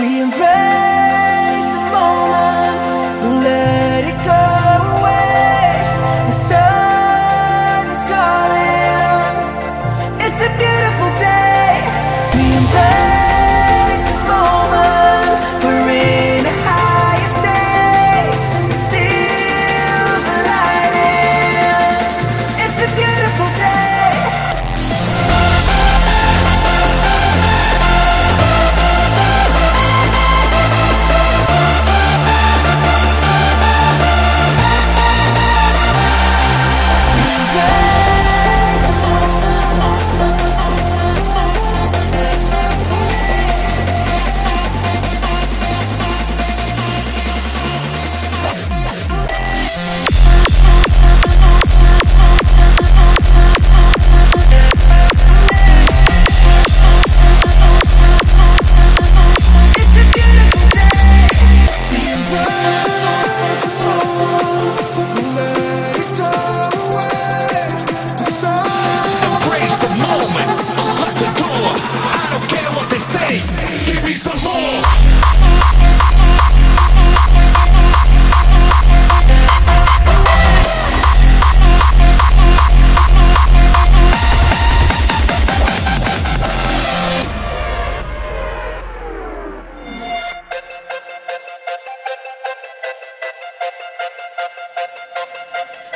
We embrace.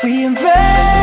We embrace